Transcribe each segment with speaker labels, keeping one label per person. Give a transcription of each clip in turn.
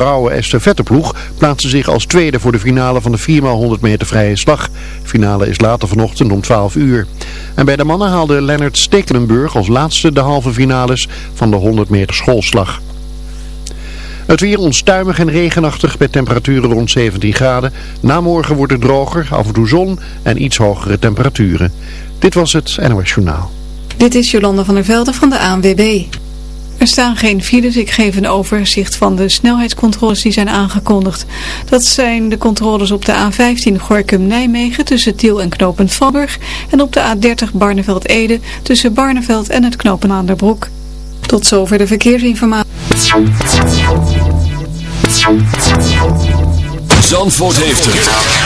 Speaker 1: vrouwen estafetteploeg plaatste zich als tweede voor de finale van de 4x100 meter vrije slag. Finale is later vanochtend om 12 uur. En bij de mannen haalde Leonard Stekelenburg als laatste de halve finales van de 100 meter schoolslag. Het weer onstuimig en regenachtig met temperaturen rond 17 graden. Na morgen wordt het droger, af en toe zon en iets hogere temperaturen. Dit was het NOS Journaal.
Speaker 2: Dit is Jolanda van der Velde van de ANWB. Er staan geen files. Ik geef een overzicht van de snelheidscontroles die zijn aangekondigd. Dat zijn de controles op de A15 Gorkum-Nijmegen tussen Tiel en Knopend Valburg. En op de A30 Barneveld-Ede tussen Barneveld en het Knopen Maanderbroek. Tot zover de verkeersinformatie.
Speaker 3: Zandvoort heeft het.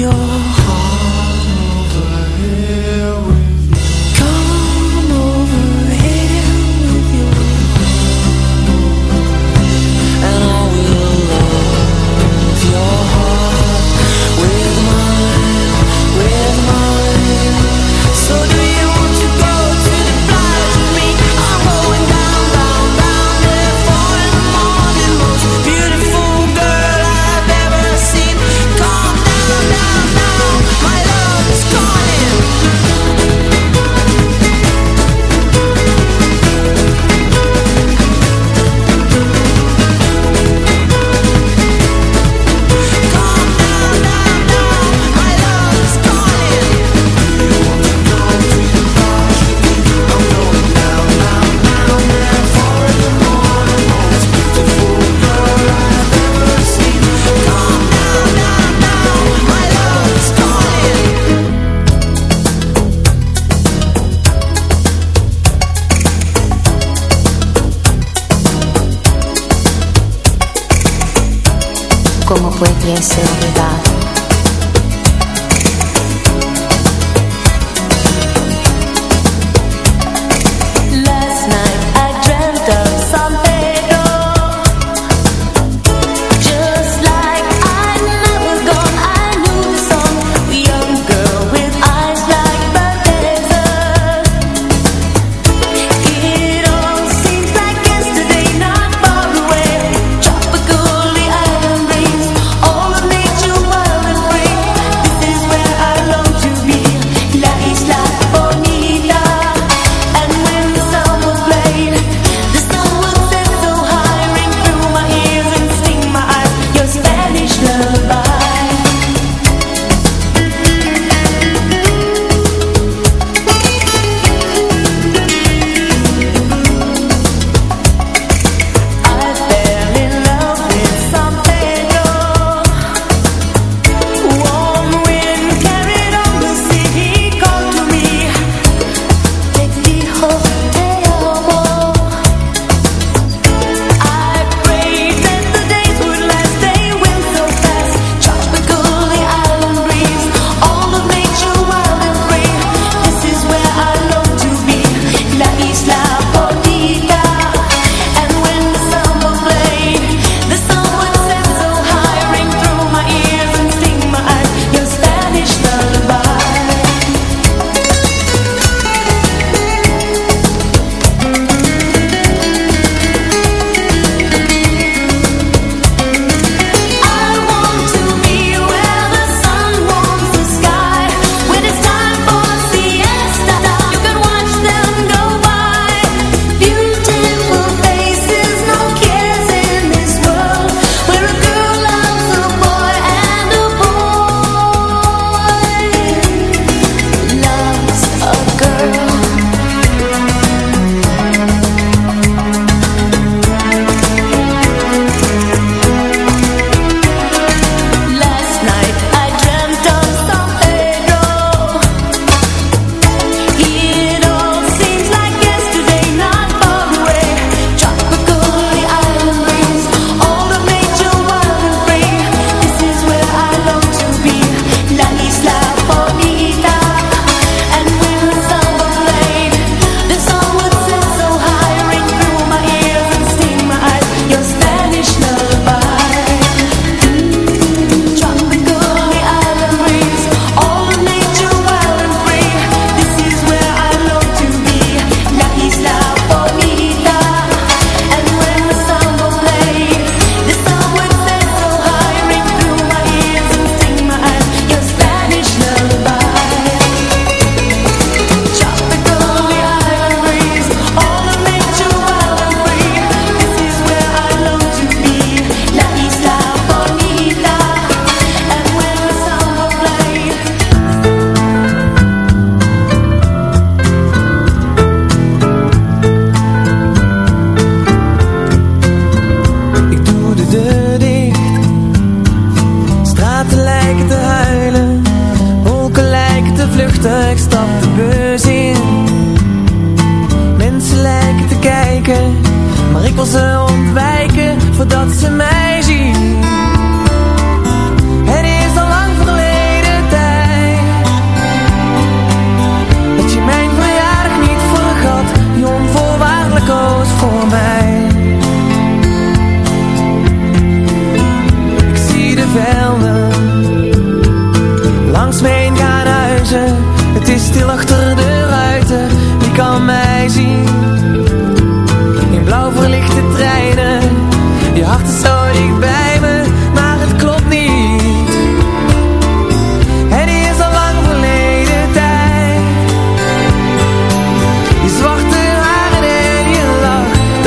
Speaker 4: 有。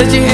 Speaker 4: that you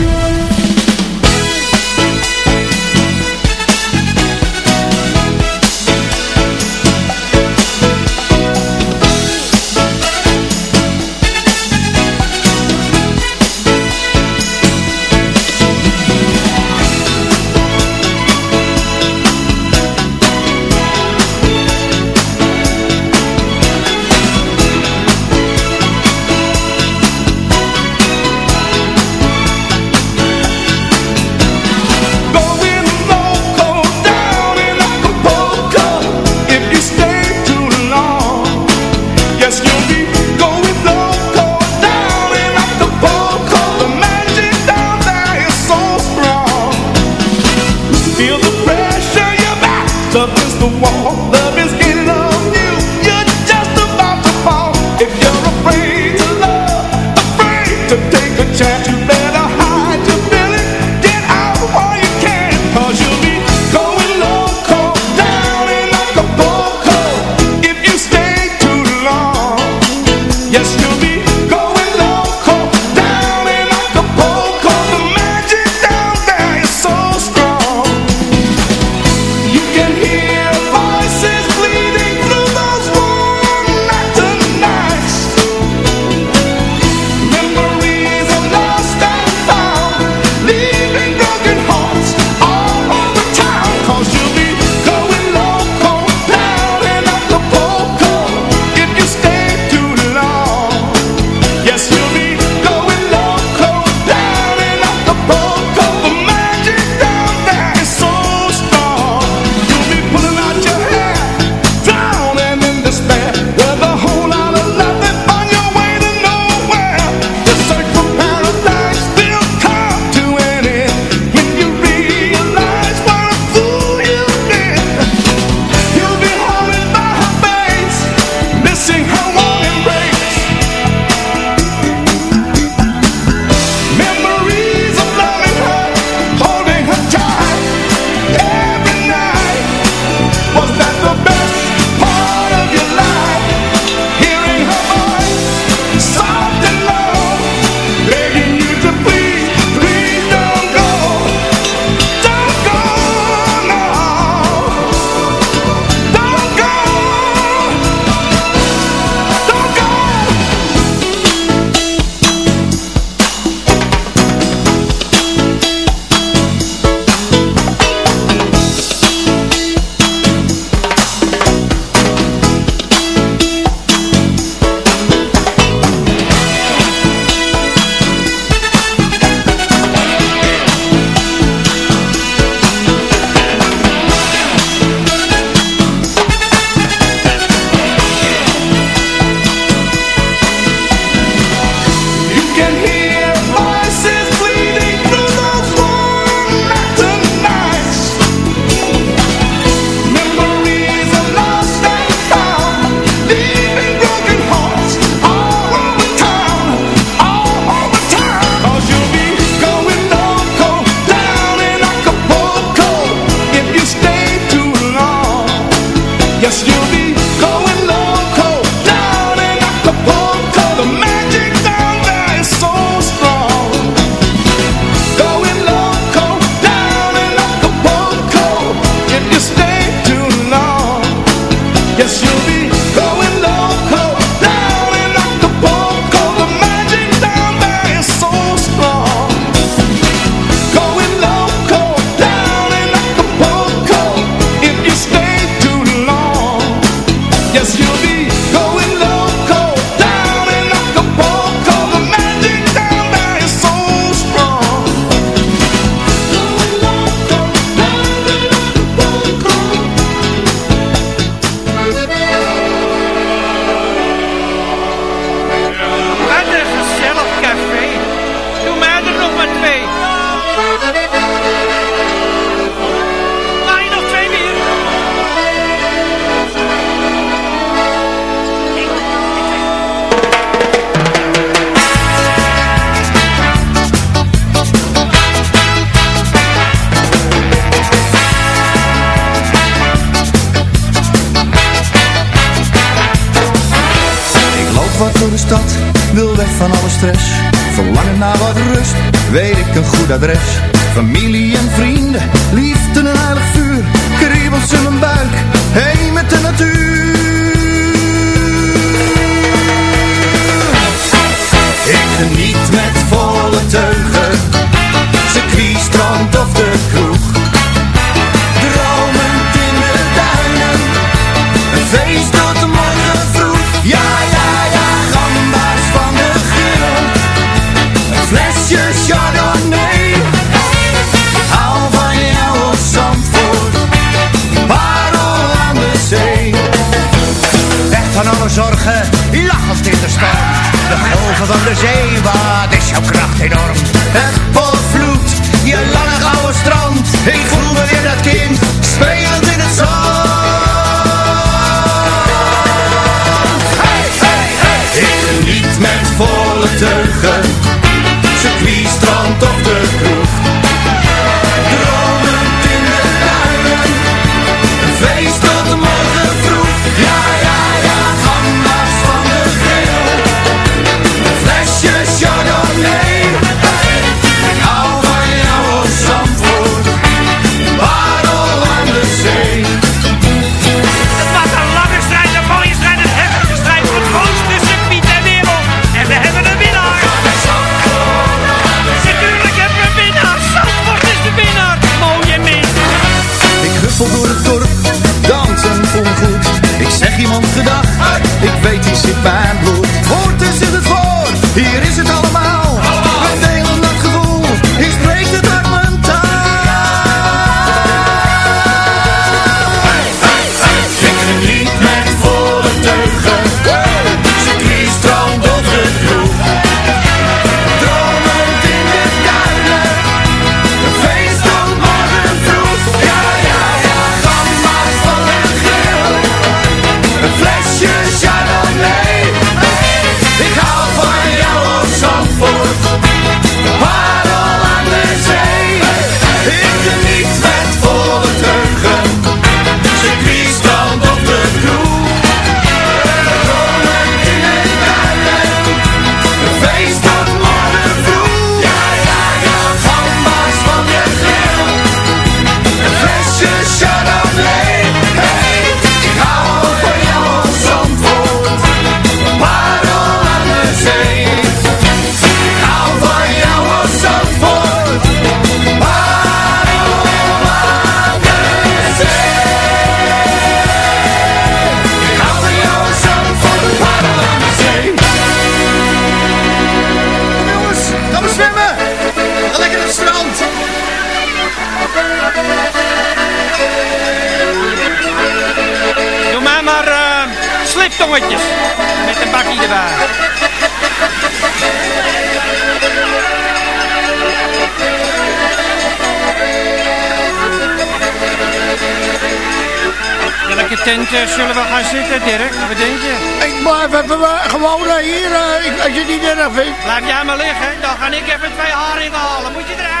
Speaker 5: Eh, zullen we gaan zitten, Dirk? Wat denk je?
Speaker 6: Ik we even eh, gewoon eh, hier, als je het niet erg vindt.
Speaker 5: Laat jij maar liggen, dan ga ik even twee haringen halen. Moet je
Speaker 7: eruit?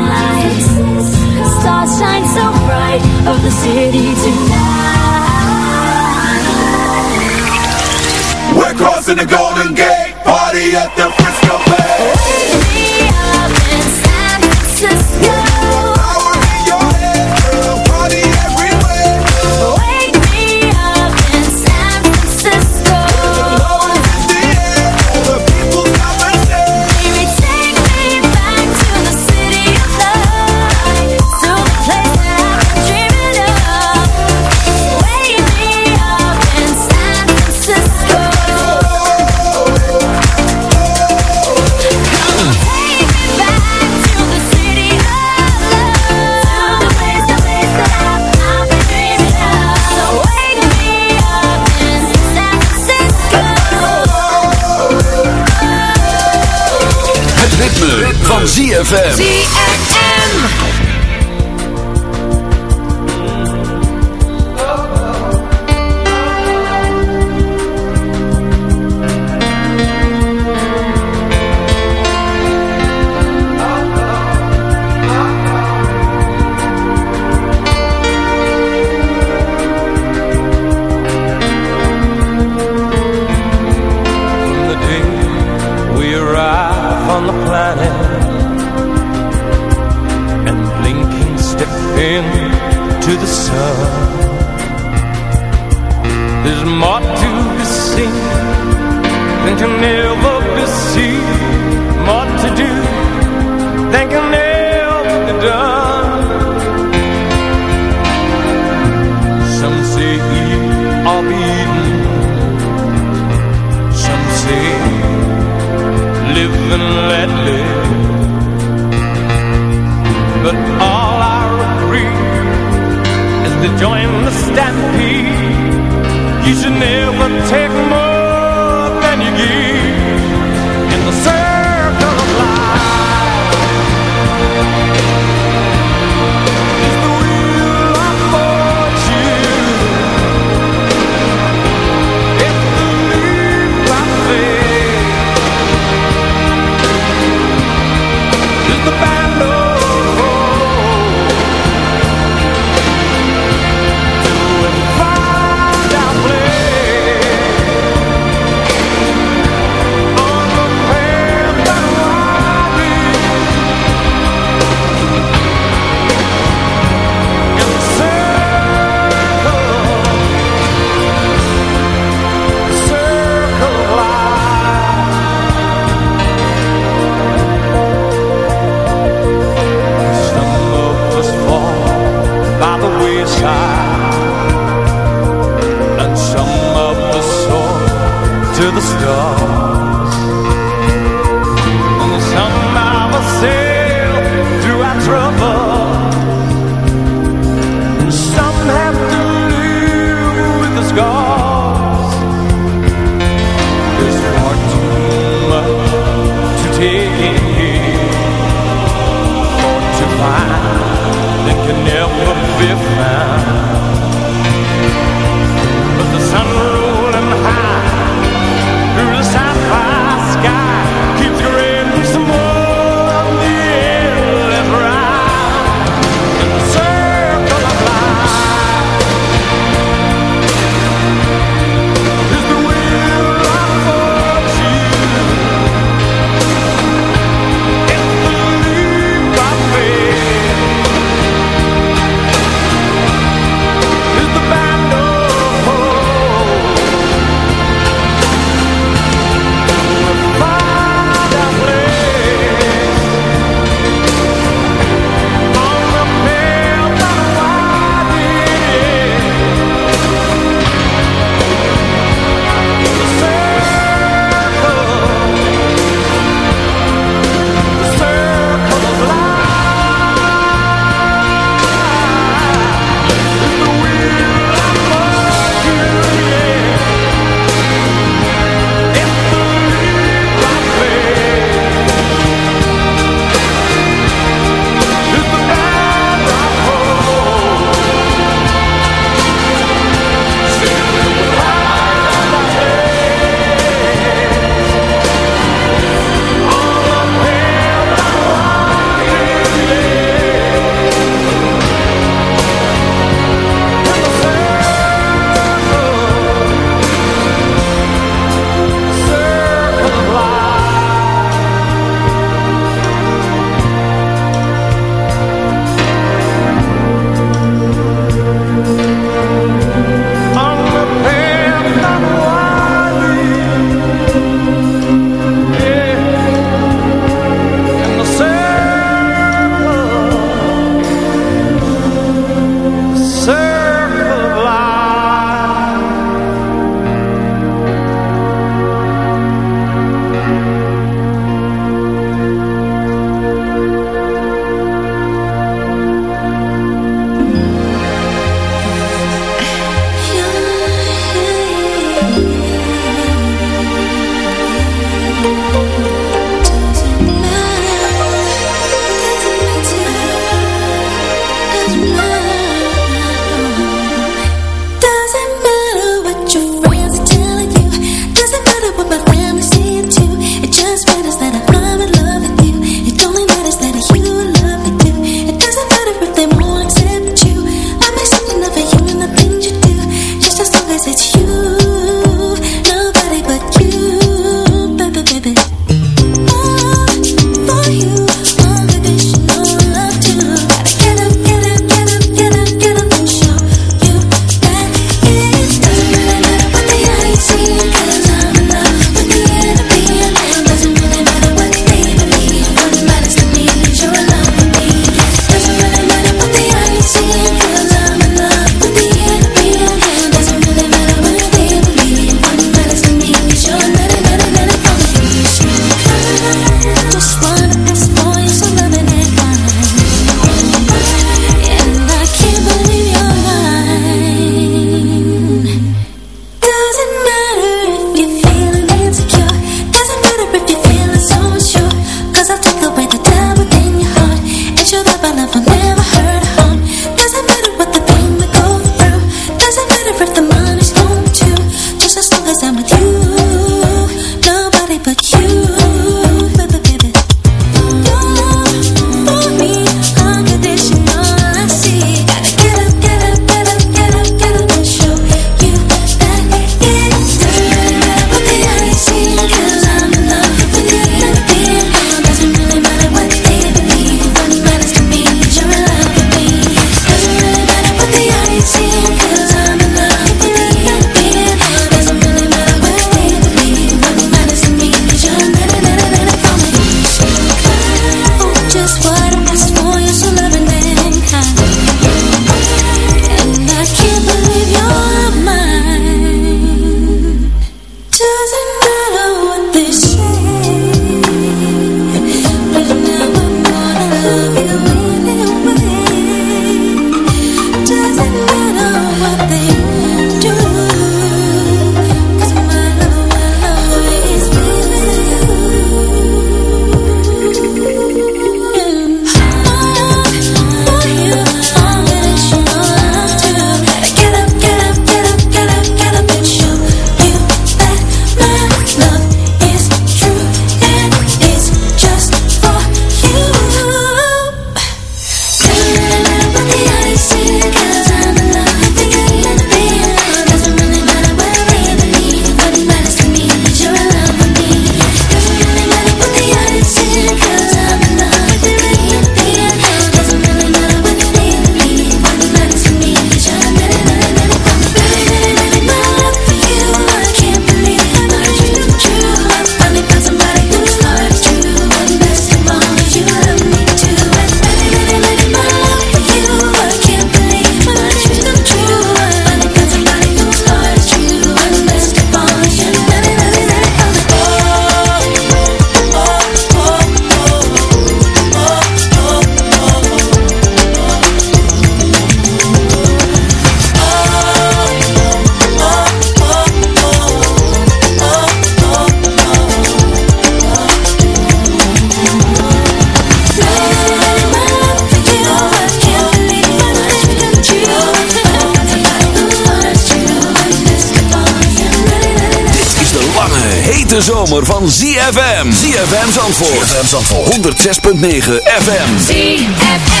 Speaker 8: ZFM Zandvoort. ZFM Zandvoort. 106.9 FM.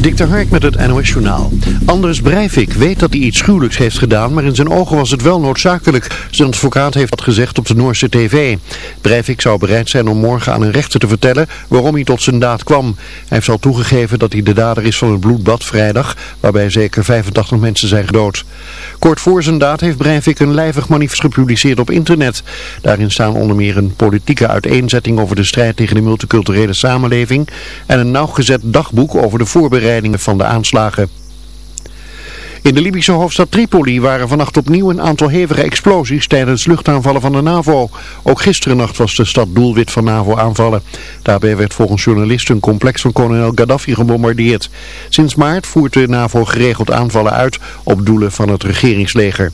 Speaker 1: Dik de Hark met het NOS Journaal. Anders Breivik weet dat hij iets gruwelijks heeft gedaan, maar in zijn ogen was het wel noodzakelijk. Zijn advocaat heeft dat gezegd op de Noorse tv. Breivik zou bereid zijn om morgen aan een rechter te vertellen waarom hij tot zijn daad kwam. Hij heeft al toegegeven dat hij de dader is van het bloedbad vrijdag, waarbij zeker 85 mensen zijn gedood. Kort voor zijn daad heeft Breivik een lijvig manifest gepubliceerd op internet. Daarin staan onder meer een politieke uiteenzetting over de strijd tegen de multiculturele samenleving en een nauwgezet dagboek over de van de aanslagen. In de Libische hoofdstad Tripoli waren vannacht opnieuw een aantal hevige explosies tijdens luchtaanvallen van de NAVO. Ook gisterennacht was de stad doelwit van NAVO-aanvallen. Daarbij werd volgens journalisten een complex van kolonel Gaddafi gebombardeerd. Sinds maart voert de NAVO geregeld aanvallen uit op doelen van het regeringsleger.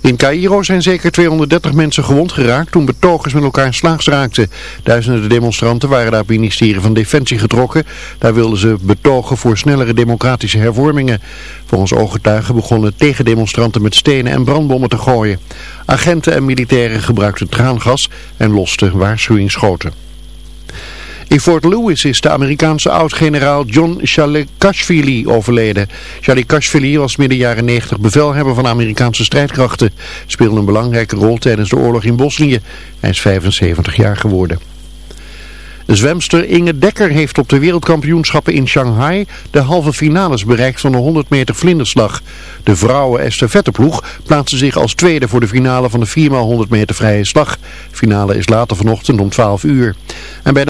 Speaker 1: In Cairo zijn zeker 230 mensen gewond geraakt toen betogers met elkaar slaags raakten. Duizenden demonstranten waren naar het ministerie van Defensie getrokken. Daar wilden ze betogen voor snellere democratische hervormingen. Volgens ooggetuigen begonnen tegendemonstranten met stenen en brandbommen te gooien. Agenten en militairen gebruikten traangas en losten waarschuwingsschoten. In Fort Lewis is de Amerikaanse oud-generaal John Shalikashvili overleden. Shalikashvili was midden jaren 90 bevelhebber van Amerikaanse strijdkrachten. Speelde een belangrijke rol tijdens de oorlog in Bosnië. Hij is 75 jaar geworden. De zwemster Inge Dekker heeft op de wereldkampioenschappen in Shanghai de halve finales bereikt van de 100 meter vlinderslag. De vrouwen estafetteploeg plaatste zich als tweede voor de finale van de 4x100 meter vrije slag. Finale is later vanochtend om 12 uur. En bij de